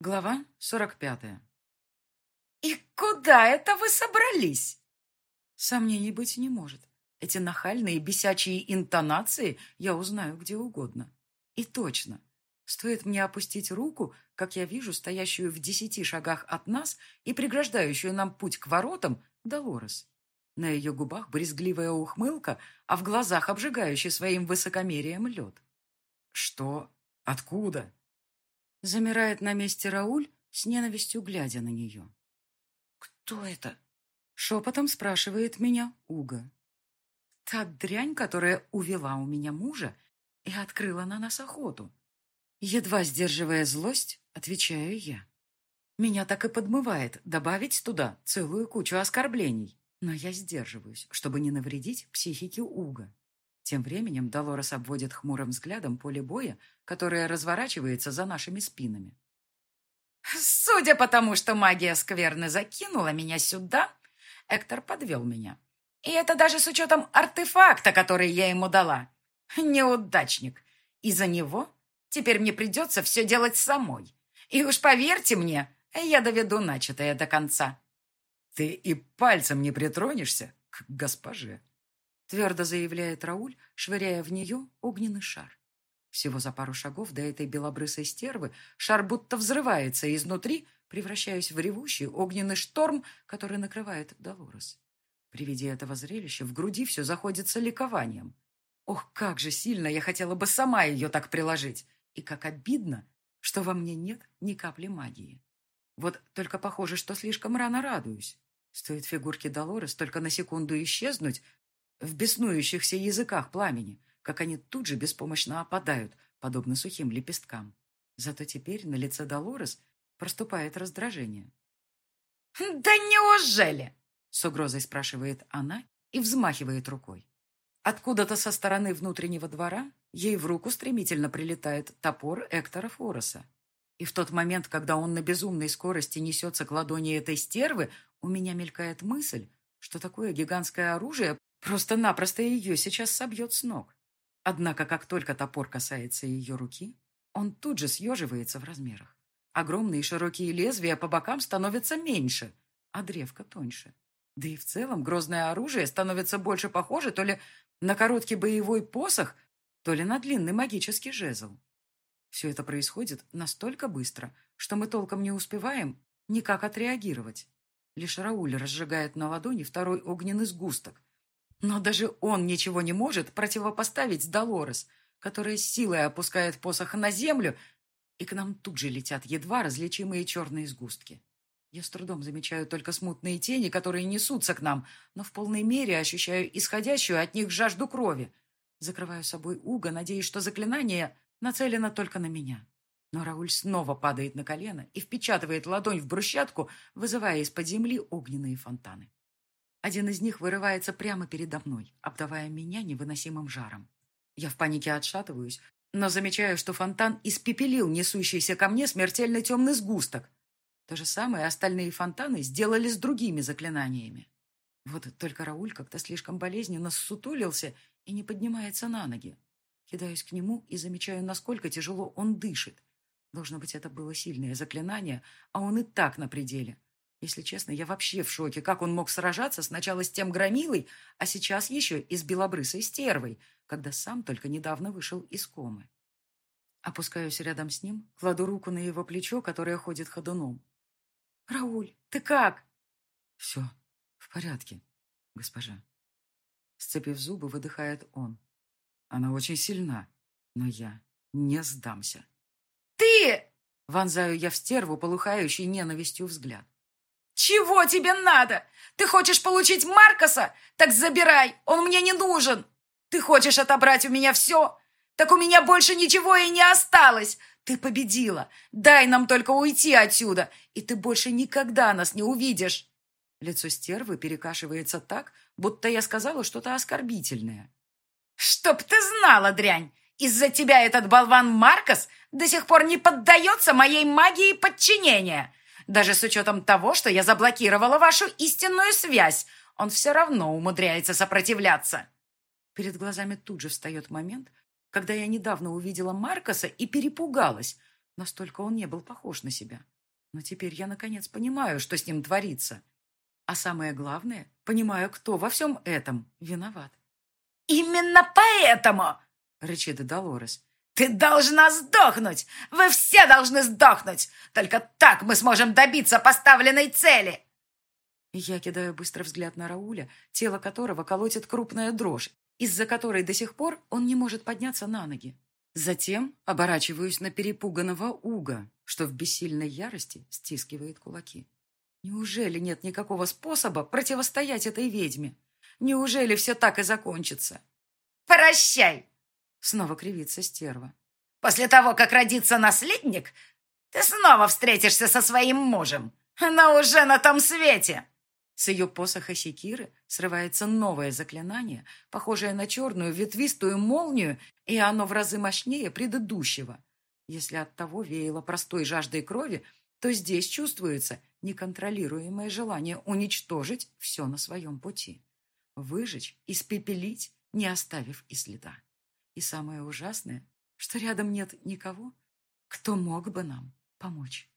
Глава сорок пятая. «И куда это вы собрались?» Сомнений быть не может. Эти нахальные бесячие интонации я узнаю где угодно. И точно. Стоит мне опустить руку, как я вижу стоящую в десяти шагах от нас и преграждающую нам путь к воротам Долорес. На ее губах брезгливая ухмылка, а в глазах обжигающий своим высокомерием лед. «Что? Откуда?» Замирает на месте Рауль, с ненавистью глядя на нее. «Кто это?» Шепотом спрашивает меня Уга. Та дрянь, которая увела у меня мужа и открыла на нас охоту. Едва сдерживая злость, отвечаю я. Меня так и подмывает добавить туда целую кучу оскорблений, но я сдерживаюсь, чтобы не навредить психике Уга. Тем временем Долорес обводит хмурым взглядом поле боя, которое разворачивается за нашими спинами. «Судя по тому, что магия скверны закинула меня сюда, Эктор подвел меня. И это даже с учетом артефакта, который я ему дала. Неудачник. Из-за него теперь мне придется все делать самой. И уж поверьте мне, я доведу начатое до конца». «Ты и пальцем не притронешься к госпоже», твердо заявляет Рауль, швыряя в нее огненный шар. Всего за пару шагов до этой белобрысой стервы шар будто взрывается изнутри, превращаясь в ревущий огненный шторм, который накрывает Долорес. При виде этого зрелища в груди все заходится ликованием. Ох, как же сильно я хотела бы сама ее так приложить! И как обидно, что во мне нет ни капли магии. Вот только похоже, что слишком рано радуюсь. Стоит фигурке Долорес только на секунду исчезнуть, в беснующихся языках пламени, как они тут же беспомощно опадают, подобно сухим лепесткам. Зато теперь на лице Долорес проступает раздражение. «Да неужели?» — с угрозой спрашивает она и взмахивает рукой. Откуда-то со стороны внутреннего двора ей в руку стремительно прилетает топор Эктора Фороса. И в тот момент, когда он на безумной скорости несется к ладони этой стервы, у меня мелькает мысль, что такое гигантское оружие Просто-напросто ее сейчас собьет с ног. Однако, как только топор касается ее руки, он тут же съеживается в размерах. Огромные широкие лезвия по бокам становятся меньше, а древко тоньше. Да и в целом грозное оружие становится больше похоже то ли на короткий боевой посох, то ли на длинный магический жезл. Все это происходит настолько быстро, что мы толком не успеваем никак отреагировать. Лишь Рауль разжигает на ладони второй огненный сгусток, но даже он ничего не может противопоставить Долорес, которая силой опускает посох на землю, и к нам тут же летят едва различимые черные сгустки. Я с трудом замечаю только смутные тени, которые несутся к нам, но в полной мере ощущаю исходящую от них жажду крови. Закрываю собой Уга, надеясь, что заклинание нацелено только на меня. Но Рауль снова падает на колено и впечатывает ладонь в брусчатку, вызывая из-под земли огненные фонтаны. Один из них вырывается прямо передо мной, обдавая меня невыносимым жаром. Я в панике отшатываюсь, но замечаю, что фонтан испепелил несущийся ко мне смертельно темный сгусток. То же самое остальные фонтаны сделали с другими заклинаниями. Вот только Рауль как-то слишком болезненно ссутулился и не поднимается на ноги. Кидаюсь к нему и замечаю, насколько тяжело он дышит. Должно быть, это было сильное заклинание, а он и так на пределе. Если честно, я вообще в шоке, как он мог сражаться сначала с тем громилой, а сейчас еще и с белобрысой стервой, когда сам только недавно вышел из комы. Опускаюсь рядом с ним, кладу руку на его плечо, которое ходит ходуном. «Рауль, ты как?» «Все в порядке, госпожа». Сцепив зубы, выдыхает он. Она очень сильна, но я не сдамся. «Ты!» Вонзаю я в стерву, полыхающий ненавистью взгляд. «Чего тебе надо? Ты хочешь получить Маркоса? Так забирай, он мне не нужен. Ты хочешь отобрать у меня все? Так у меня больше ничего и не осталось. Ты победила. Дай нам только уйти отсюда, и ты больше никогда нас не увидишь». Лицо стервы перекашивается так, будто я сказала что-то оскорбительное. «Чтоб ты знала, дрянь! Из-за тебя этот болван Маркос до сих пор не поддается моей магии подчинения. Даже с учетом того, что я заблокировала вашу истинную связь, он все равно умудряется сопротивляться. Перед глазами тут же встает момент, когда я недавно увидела Маркоса и перепугалась, Настолько он не был похож на себя. Но теперь я, наконец, понимаю, что с ним творится. А самое главное, понимаю, кто во всем этом виноват. «Именно поэтому!» — рычит Долорес. «Ты должна сдохнуть! Вы все должны сдохнуть! Только так мы сможем добиться поставленной цели!» Я кидаю быстро взгляд на Рауля, тело которого колотит крупная дрожь, из-за которой до сих пор он не может подняться на ноги. Затем оборачиваюсь на перепуганного Уга, что в бессильной ярости стискивает кулаки. Неужели нет никакого способа противостоять этой ведьме? Неужели все так и закончится? «Прощай!» — снова кривится стерва. «После того, как родится наследник, ты снова встретишься со своим мужем, но уже на том свете!» С ее посоха секиры срывается новое заклинание, похожее на черную ветвистую молнию, и оно в разы мощнее предыдущего. Если от того веяло простой жаждой крови, то здесь чувствуется неконтролируемое желание уничтожить все на своем пути. Выжечь, испепелить, не оставив и следа. И самое ужасное, что рядом нет никого, кто мог бы нам помочь.